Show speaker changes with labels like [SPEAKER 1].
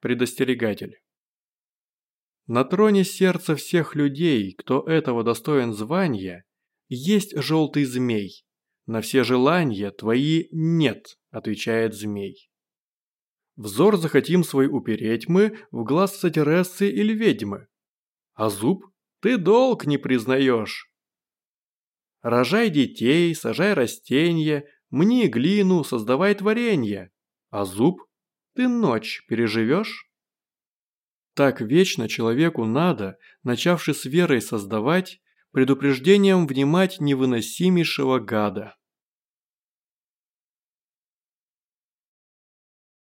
[SPEAKER 1] Предостерегатель. На троне сердца всех людей, кто этого достоин звания, есть желтый змей. На все желания твои нет, отвечает змей. Взор захотим свой упереть мы в глаз сатирессы или ведьмы. А зуб ты долг не признаешь. Рожай детей, сажай растения, мни глину, создавай творенье. А зуб ты ночь переживешь? Так вечно человеку надо, начавши с верой создавать, предупреждением внимать невыносимейшего гада.